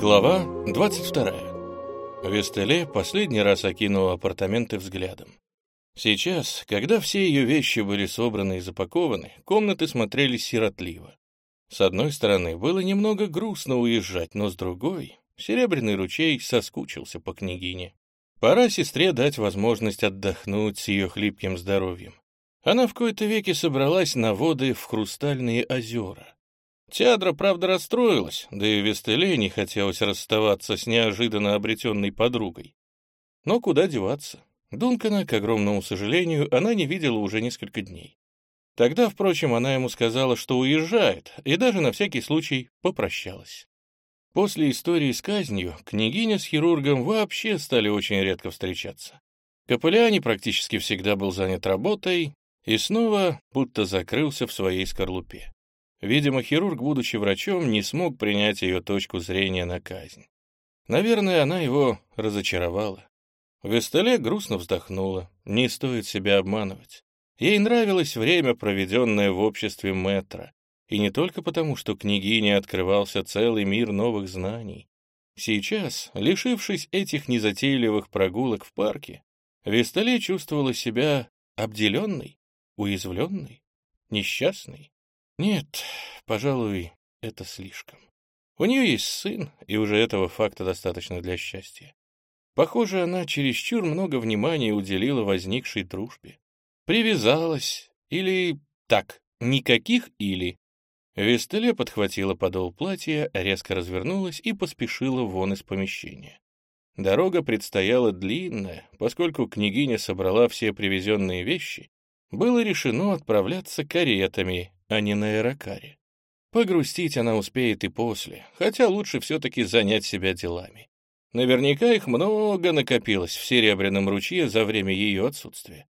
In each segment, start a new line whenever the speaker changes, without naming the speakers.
Глава 22. Вестеле последний раз окинула апартаменты взглядом. Сейчас, когда все ее вещи были собраны и запакованы, комнаты смотрелись сиротливо. С одной стороны, было немного грустно уезжать, но с другой, Серебряный ручей соскучился по княгине. Пора сестре дать возможность отдохнуть с ее хлипким здоровьем. Она в кои-то веки собралась на воды в хрустальные озера. Теадра, правда, расстроилась, да и Вестеле не хотелось расставаться с неожиданно обретенной подругой. Но куда деваться? Дункана, к огромному сожалению, она не видела уже несколько дней. Тогда, впрочем, она ему сказала, что уезжает, и даже на всякий случай попрощалась. После истории с казнью княгиня с хирургом вообще стали очень редко встречаться. Капелляни практически всегда был занят работой и снова будто закрылся в своей скорлупе. Видимо, хирург, будучи врачом, не смог принять ее точку зрения на казнь. Наверное, она его разочаровала. Вестеле грустно вздохнула. Не стоит себя обманывать. Ей нравилось время, проведенное в обществе мэтра. И не только потому, что княгине открывался целый мир новых знаний. Сейчас, лишившись этих незатейливых прогулок в парке, Вестале чувствовала себя обделенной, уязвленной, несчастной. Нет, пожалуй, это слишком. У нее есть сын, и уже этого факта достаточно для счастья. Похоже, она чересчур много внимания уделила возникшей дружбе. Привязалась, или так, никаких или. Вестеле подхватила подол платья, резко развернулась и поспешила вон из помещения. Дорога предстояла длинная, поскольку княгиня собрала все привезенные вещи, было решено отправляться каретами, а не на аэрокаре. Погрустить она успеет и после, хотя лучше все-таки занять себя делами. Наверняка их много накопилось в Серебряном ручье за время ее отсутствия.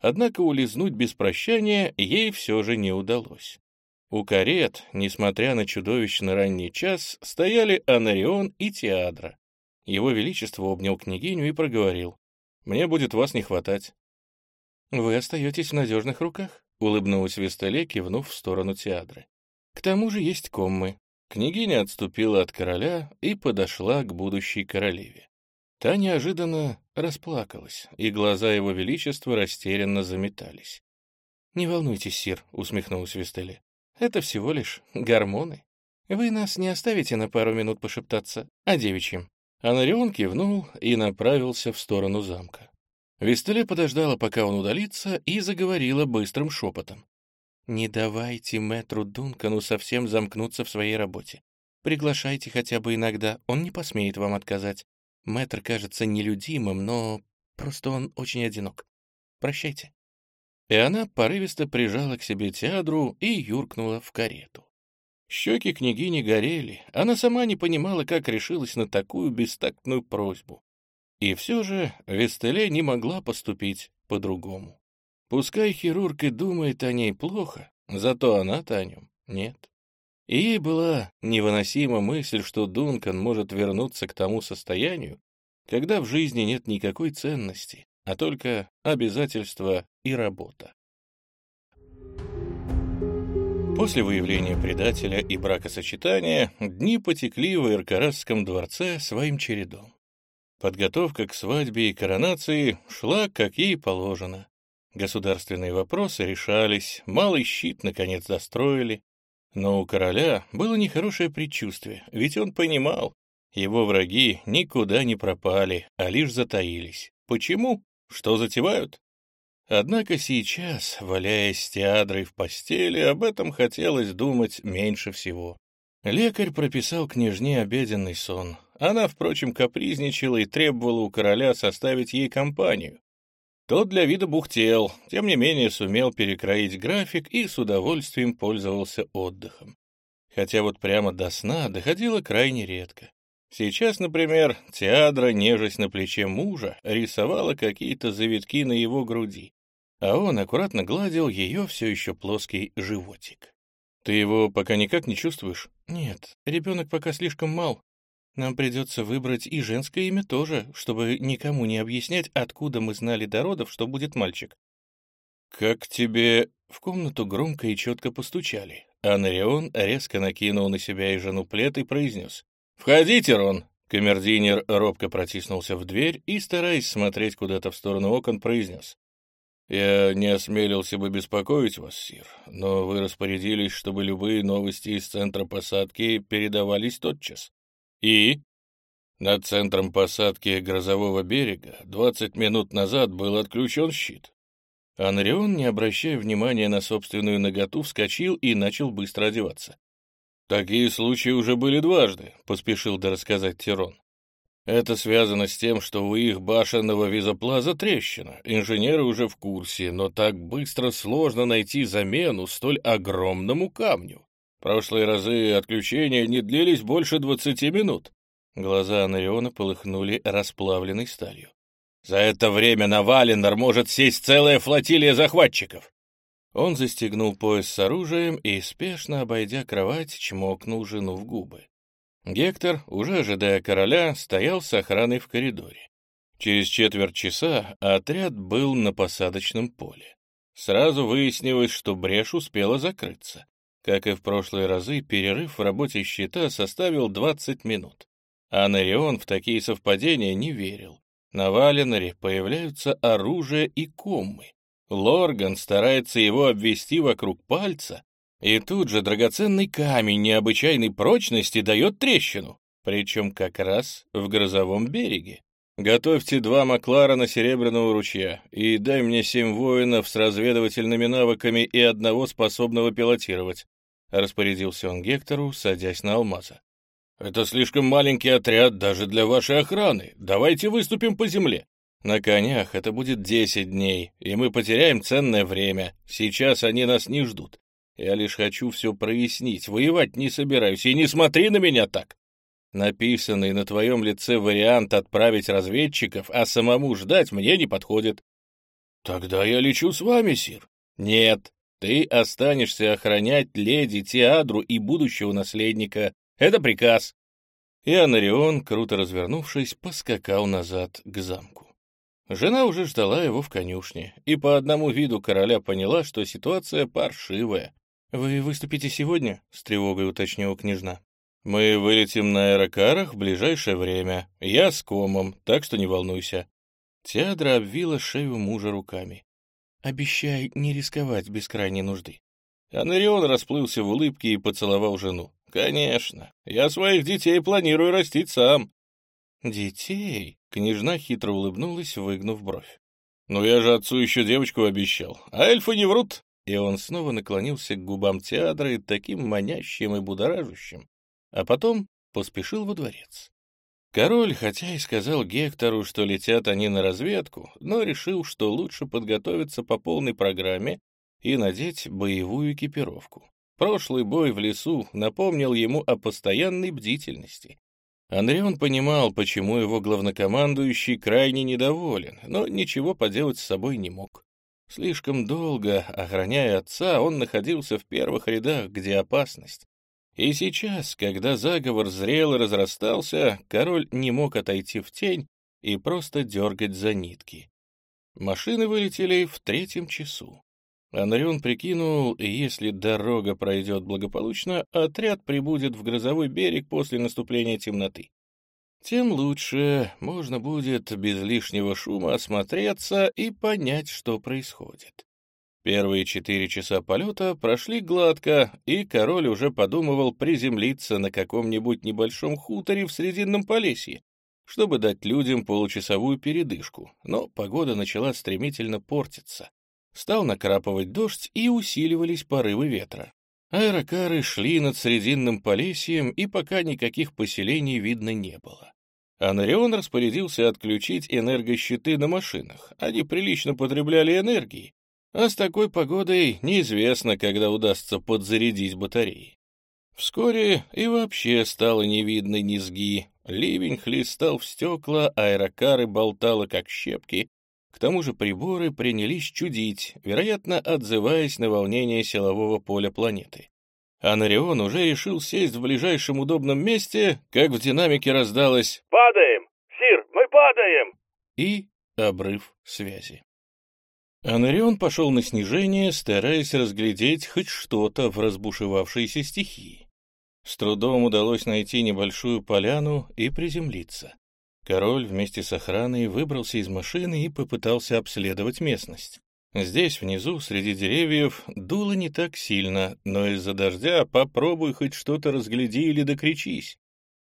Однако улизнуть без прощания ей все же не удалось. У карет, несмотря на чудовищно ранний час, стояли Анарион и Теадра. Его Величество обнял княгиню и проговорил. «Мне будет вас не хватать». «Вы остаетесь в надежных руках», — улыбнулась Вестале, кивнув в сторону Теадры. «К тому же есть коммы». Княгиня отступила от короля и подошла к будущей королеве. Та неожиданно расплакалась, и глаза его величества растерянно заметались. «Не волнуйтесь, сир», — усмехнулась Вестеле. «Это всего лишь гормоны. Вы нас не оставите на пару минут пошептаться о девичьем». Анарион кивнул и направился в сторону замка. Вестеле подождала, пока он удалится, и заговорила быстрым шепотом. «Не давайте мэтру Дункану совсем замкнуться в своей работе. Приглашайте хотя бы иногда, он не посмеет вам отказать. Мэтр кажется нелюдимым, но просто он очень одинок. Прощайте». И она порывисто прижала к себе Теадру и юркнула в карету. Щеки княгини горели, она сама не понимала, как решилась на такую бестактную просьбу. И все же Вестеле не могла поступить по-другому. Пускай хирург и думает о ней плохо, зато она-то о нем нет. И ей была невыносима мысль, что Дункан может вернуться к тому состоянию, когда в жизни нет никакой ценности, а только обязательства и работа. После выявления предателя и бракосочетания дни потекли в Иркарасском дворце своим чередом. Подготовка к свадьбе и коронации шла, как ей положено. Государственные вопросы решались, малый щит, наконец, достроили. Но у короля было нехорошее предчувствие, ведь он понимал, его враги никуда не пропали, а лишь затаились. Почему? Что затевают? Однако сейчас, валяясь с теадрой в постели, об этом хотелось думать меньше всего. Лекарь прописал княжне обеденный сон. Она, впрочем, капризничала и требовала у короля составить ей компанию. Тот для вида бухтел, тем не менее сумел перекроить график и с удовольствием пользовался отдыхом. Хотя вот прямо до сна доходило крайне редко. Сейчас, например, Теадра, нежесть на плече мужа, рисовала какие-то завитки на его груди, а он аккуратно гладил ее все еще плоский животик. «Ты его пока никак не чувствуешь?» «Нет, ребенок пока слишком мал. Нам придется выбрать и женское имя тоже, чтобы никому не объяснять, откуда мы знали до родов, что будет мальчик». «Как тебе...» В комнату громко и четко постучали, а Нарион резко накинул на себя и жену плед и произнес. «Входите, Рон!» Камердинер робко протиснулся в дверь и, стараясь смотреть куда-то в сторону окон, произнес. «Я не осмелился бы беспокоить вас, Сир, но вы распорядились, чтобы любые новости из центра посадки передавались тотчас. И?» Над центром посадки грозового берега 20 минут назад был отключен щит. Анрион, не обращая внимания на собственную наготу, вскочил и начал быстро одеваться. «Такие случаи уже были дважды», — поспешил дорассказать Тирон. «Это связано с тем, что у их башенного визоплаза трещина. Инженеры уже в курсе, но так быстро сложно найти замену столь огромному камню. Прошлые разы отключения не длились больше двадцати минут. Глаза Анариона полыхнули расплавленной сталью. «За это время на Валенор может сесть целая флотилия захватчиков!» Он застегнул пояс с оружием и, спешно обойдя кровать, чмокнул жену в губы. Гектор, уже ожидая короля, стоял с охраной в коридоре. Через четверть часа отряд был на посадочном поле. Сразу выяснилось, что брешь успела закрыться. Как и в прошлые разы, перерыв в работе щита составил 20 минут. А Нарион в такие совпадения не верил. На Валеноре появляются оружие и коммы. Лорган старается его обвести вокруг пальца, и тут же драгоценный камень необычайной прочности дает трещину, причем как раз в грозовом береге. Готовьте два Макларена Серебряного ручья и дай мне семь воинов с разведывательными навыками и одного способного пилотировать, распорядился он Гектору, садясь на алмаза. Это слишком маленький отряд даже для вашей охраны. Давайте выступим по земле. На конях это будет десять дней, и мы потеряем ценное время. Сейчас они нас не ждут. Я лишь хочу все прояснить. Воевать не собираюсь, и не смотри на меня так. Написанный на твоем лице вариант отправить разведчиков, а самому ждать мне не подходит. Тогда я лечу с вами, Сир. Нет, ты останешься охранять леди Теадру и будущего наследника. Это приказ. И Анарион, круто развернувшись, поскакал назад к замку. Жена уже ждала его в конюшне, и по одному виду короля поняла, что ситуация паршивая. «Вы выступите сегодня?» — с тревогой уточнила княжна. «Мы вылетим на аэрокарах в ближайшее время. Я с комом, так что не волнуйся». Теадра обвила шею мужа руками. «Обещай не рисковать без крайней нужды». Анарион расплылся в улыбке и поцеловал жену. «Конечно. Я своих детей планирую растить сам». «Детей?» — княжна хитро улыбнулась, выгнув бровь. «Ну я же отцу еще девочку обещал. А эльфы не врут». И он снова наклонился к губам театра и таким манящим и будоражащим, а потом поспешил во дворец. Король, хотя и сказал Гектору, что летят они на разведку, но решил, что лучше подготовиться по полной программе и надеть боевую экипировку. Прошлый бой в лесу напомнил ему о постоянной бдительности. Андреон понимал, почему его главнокомандующий крайне недоволен, но ничего поделать с собой не мог. Слишком долго, охраняя отца, он находился в первых рядах, где опасность. И сейчас, когда заговор зрел и разрастался, король не мог отойти в тень и просто дергать за нитки. Машины вылетели в третьем часу. Анрион прикинул, если дорога пройдет благополучно, отряд прибудет в грозовой берег после наступления темноты. Тем лучше можно будет без лишнего шума осмотреться и понять, что происходит. Первые четыре часа полета прошли гладко, и король уже подумывал приземлиться на каком-нибудь небольшом хуторе в Срединном Полесье, чтобы дать людям получасовую передышку, но погода начала стремительно портиться. Стал накрапывать дождь, и усиливались порывы ветра. Аэрокары шли над Срединным Полесьем, и пока никаких поселений видно не было. Анарион распорядился отключить энергощиты на машинах. Они прилично потребляли энергии, а с такой погодой неизвестно, когда удастся подзарядить батареи. Вскоре и вообще стало не видно низги. Ливень хлестал в стекла, аэрокары болтало, как щепки, к тому же приборы принялись чудить, вероятно, отзываясь на волнение силового поля планеты. Анарион уже решил сесть в ближайшем удобном месте, как в динамике раздалось
«Падаем! Сир, мы падаем!»
и обрыв связи. Анарион пошел на снижение, стараясь разглядеть хоть что-то в разбушевавшейся стихии. С трудом удалось найти небольшую поляну и приземлиться. Король вместе с охраной выбрался из машины и попытался обследовать местность. Здесь, внизу, среди деревьев, дуло не так сильно, но из-за дождя попробуй хоть что-то разгляди или докричись.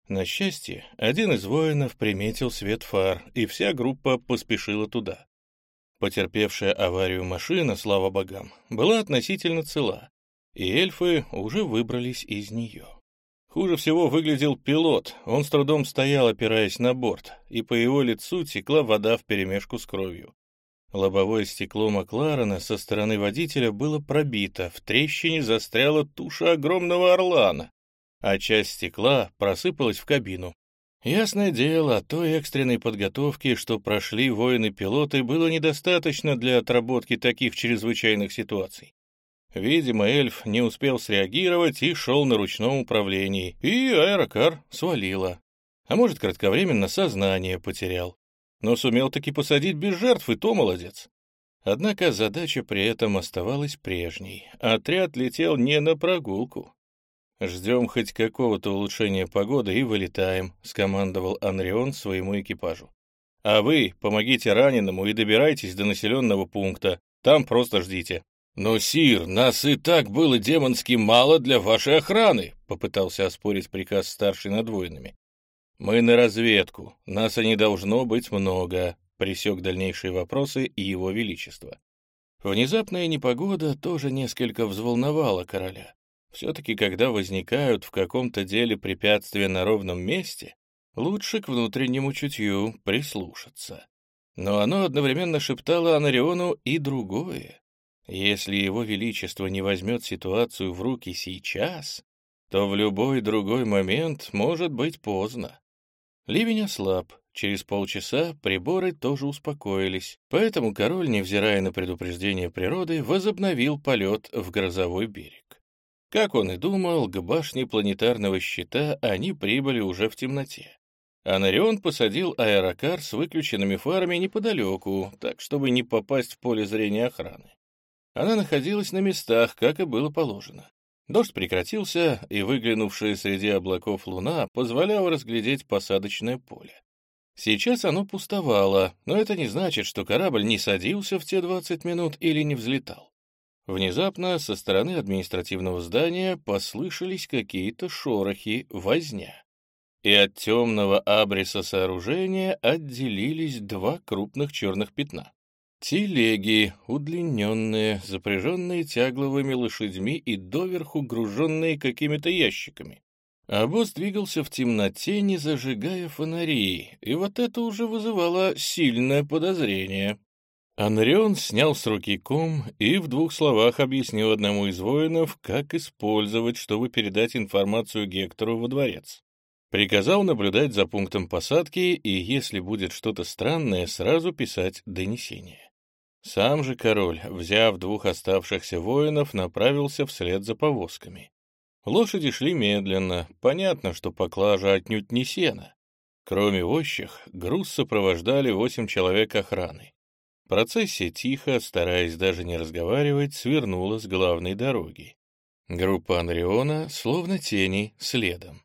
На счастье, один из воинов приметил свет фар, и вся группа поспешила туда. Потерпевшая аварию машина, слава богам, была относительно цела, и эльфы уже выбрались из нее. Хуже всего выглядел пилот, он с трудом стоял, опираясь на борт, и по его лицу текла вода вперемешку с кровью. Лобовое стекло Макларена со стороны водителя было пробито, в трещине застряла туша огромного орлана, а часть стекла просыпалась в кабину. Ясное дело, той экстренной подготовки, что прошли воины-пилоты, было недостаточно для отработки таких чрезвычайных ситуаций. Видимо, эльф не успел среагировать и шел на ручном управлении, и аэрокар свалило. А может, кратковременно сознание потерял но сумел таки посадить без жертв, и то молодец. Однако задача при этом оставалась прежней. Отряд летел не на прогулку. «Ждем хоть какого-то улучшения погоды и вылетаем», — скомандовал Анрион своему экипажу. «А вы помогите раненому и добирайтесь до населенного пункта. Там просто ждите». «Но, Сир, нас и так было демонски мало для вашей охраны», — попытался оспорить приказ старший над воинами. «Мы на разведку. Нас и не должно быть много», — пресек дальнейшие вопросы и его величество. Внезапная непогода тоже несколько взволновала короля. Все-таки, когда возникают в каком-то деле препятствия на ровном месте, лучше к внутреннему чутью прислушаться. Но оно одновременно шептало Анариону и другое. Если его величество не возьмет ситуацию в руки сейчас, то в любой другой момент может быть поздно. Ливень ослаб, через полчаса приборы тоже успокоились, поэтому король, невзирая на предупреждение природы, возобновил полет в грозовой берег. Как он и думал, к башне планетарного щита они прибыли уже в темноте. Анарион посадил аэрокар с выключенными фарами неподалеку, так, чтобы не попасть в поле зрения охраны. Она находилась на местах, как и было положено. Дождь прекратился, и выглянувшая среди облаков луна позволяла разглядеть посадочное поле. Сейчас оно пустовало, но это не значит, что корабль не садился в те 20 минут или не взлетал. Внезапно со стороны административного здания послышались какие-то шорохи, возня. И от темного абриса сооружения отделились два крупных черных пятна. Телеги, удлиненные, запряженные тягловыми лошадьми и доверху груженные какими-то ящиками. Босс двигался в темноте, не зажигая фонари, и вот это уже вызывало сильное подозрение. Анрион снял с руки ком и в двух словах объяснил одному из воинов, как использовать, чтобы передать информацию Гектору во дворец. Приказал наблюдать за пунктом посадки и, если будет что-то странное, сразу писать донесение. Сам же король, взяв двух оставшихся воинов, направился вслед за повозками. Лошади шли медленно, понятно, что поклажа отнюдь не сена. Кроме вощих, груз сопровождали восемь человек охраны. Процессия тихо, стараясь даже не разговаривать, свернула с главной дороги. Группа Анриона, словно тени, следом.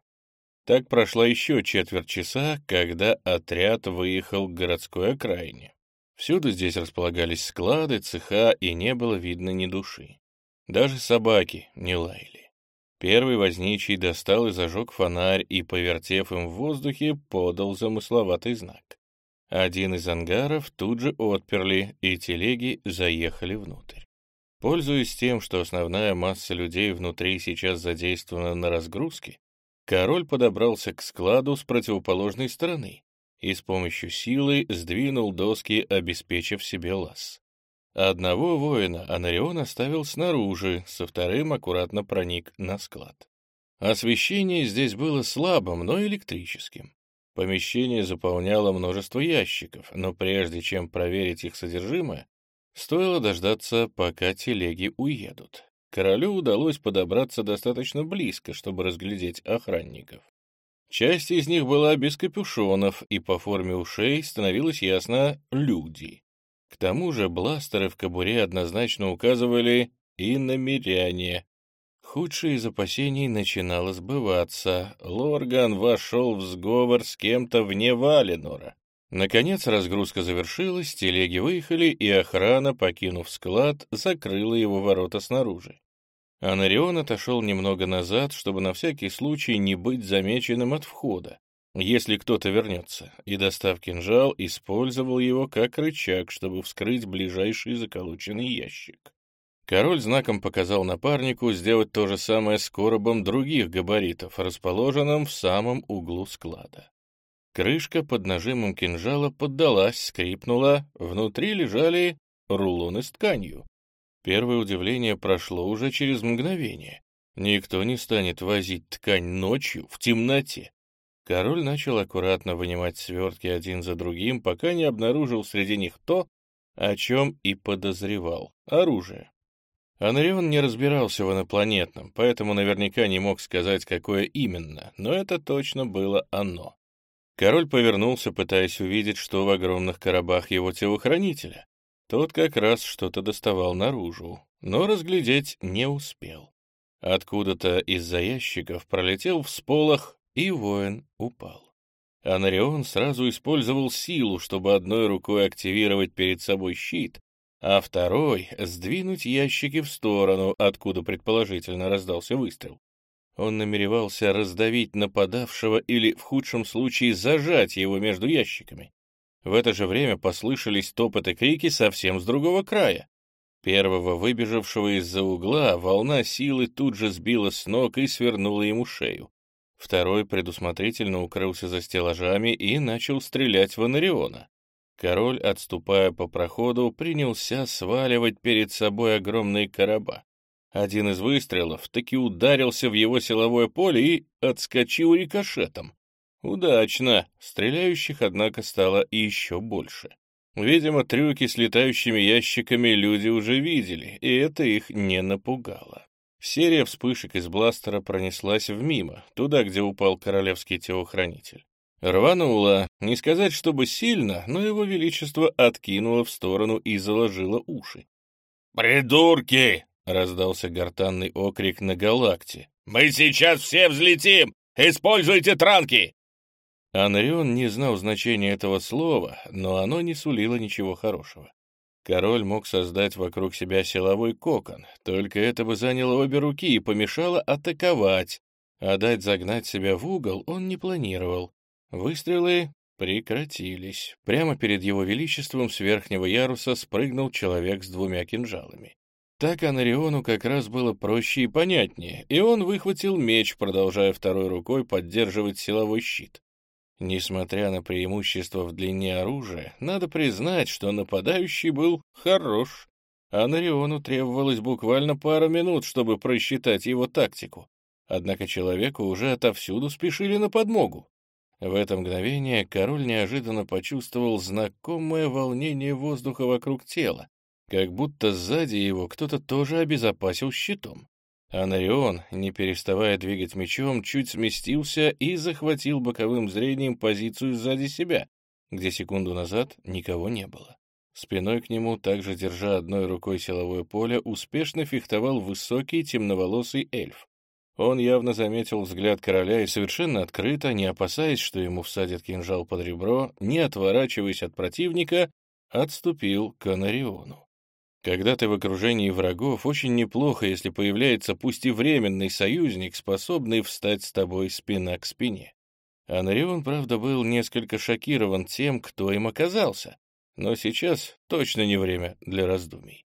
Так прошла еще четверть часа, когда отряд выехал к городской окраине. Всюду здесь располагались склады, цеха, и не было видно ни души. Даже собаки не лаяли. Первый возничий достал и зажег фонарь и, повертев им в воздухе, подал замысловатый знак. Один из ангаров тут же отперли, и телеги заехали внутрь. Пользуясь тем, что основная масса людей внутри сейчас задействована на разгрузке, король подобрался к складу с противоположной стороны и с помощью силы сдвинул доски, обеспечив себе лаз. Одного воина Анарион оставил снаружи, со вторым аккуратно проник на склад. Освещение здесь было слабым, но электрическим. Помещение заполняло множество ящиков, но прежде чем проверить их содержимое, стоило дождаться, пока телеги уедут. Королю удалось подобраться достаточно близко, чтобы разглядеть охранников. Часть из них была без капюшонов, и по форме ушей становилось ясно «люди». К тому же бластеры в кобуре однозначно указывали и намеряние. Худшее из опасений начинало сбываться. Лорган вошел в сговор с кем-то вне Валенора. Наконец разгрузка завершилась, телеги выехали, и охрана, покинув склад, закрыла его ворота снаружи. Анарион отошел немного назад, чтобы на всякий случай не быть замеченным от входа, если кто-то вернется, и, достав кинжал, использовал его как рычаг, чтобы вскрыть ближайший заколоченный ящик. Король знаком показал напарнику сделать то же самое с коробом других габаритов, расположенным в самом углу склада. Крышка под нажимом кинжала поддалась, скрипнула, внутри лежали рулоны с тканью. Первое удивление прошло уже через мгновение. Никто не станет возить ткань ночью в темноте. Король начал аккуратно вынимать свертки один за другим, пока не обнаружил среди них то, о чем и подозревал — оружие. Анрион не разбирался в инопланетном, поэтому наверняка не мог сказать, какое именно, но это точно было оно. Король повернулся, пытаясь увидеть, что в огромных коробах его телохранителя. Тот как раз что-то доставал наружу, но разглядеть не успел. Откуда-то из-за ящиков пролетел всполох, и воин упал. Анарион сразу использовал силу, чтобы одной рукой активировать перед собой щит, а второй — сдвинуть ящики в сторону, откуда предположительно раздался выстрел. Он намеревался раздавить нападавшего или, в худшем случае, зажать его между ящиками. В это же время послышались топот и крики совсем с другого края. Первого выбежавшего из-за угла волна силы тут же сбила с ног и свернула ему шею. Второй предусмотрительно укрылся за стеллажами и начал стрелять в Анариона. Король, отступая по проходу, принялся сваливать перед собой огромные короба. Один из выстрелов таки ударился в его силовое поле и отскочил рикошетом. Удачно. Стреляющих, однако, стало еще больше. Видимо, трюки с летающими ящиками люди уже видели, и это их не напугало. Серия вспышек из бластера пронеслась в мимо, туда, где упал королевский телохранитель. Рвануло, не сказать, чтобы сильно, но его величество откинуло в сторону и заложило уши.
«Придурки!»
— раздался гортанный окрик на галакте.
«Мы сейчас все взлетим! Используйте транки!»
Анрион не знал значения этого слова, но оно не сулило ничего хорошего. Король мог создать вокруг себя силовой кокон, только это бы заняло обе руки и помешало атаковать, а дать загнать себя в угол он не планировал. Выстрелы прекратились. Прямо перед его величеством с верхнего яруса спрыгнул человек с двумя кинжалами. Так Анариону как раз было проще и понятнее, и он выхватил меч, продолжая второй рукой поддерживать силовой щит. Несмотря на преимущество в длине оружия, надо признать, что нападающий был хорош. Анариону требовалось буквально пару минут, чтобы просчитать его тактику. Однако человеку уже отовсюду спешили на подмогу. В это мгновение король неожиданно почувствовал знакомое волнение воздуха вокруг тела, как будто сзади его кто-то тоже обезопасил щитом. Анарион, не переставая двигать мечом, чуть сместился и захватил боковым зрением позицию сзади себя, где секунду назад никого не было. Спиной к нему, также держа одной рукой силовое поле, успешно фехтовал высокий темноволосый эльф. Он явно заметил взгляд короля и совершенно открыто, не опасаясь, что ему всадят кинжал под ребро, не отворачиваясь от противника, отступил к Анариону. Когда ты в окружении врагов, очень неплохо, если появляется пусть и временный союзник, способный встать с тобой спина к спине. Анарион, правда, был несколько шокирован тем, кто им оказался, но сейчас точно не время для раздумий.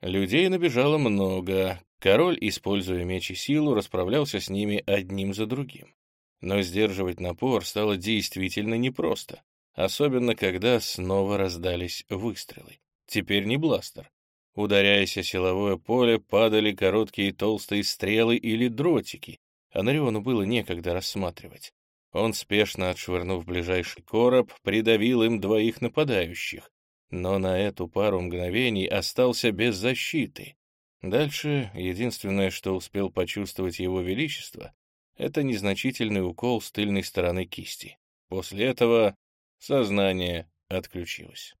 Людей набежало много, король, используя меч и силу, расправлялся с ними одним за другим. Но сдерживать напор стало действительно непросто, особенно когда снова раздались выстрелы. Теперь не бластер, Ударяясь о силовое поле, падали короткие толстые стрелы или дротики. Анариону было некогда рассматривать. Он, спешно отшвырнув ближайший короб, придавил им двоих нападающих, но на эту пару мгновений остался без защиты. Дальше единственное, что успел почувствовать его величество, это незначительный укол с тыльной стороны кисти. После этого сознание отключилось.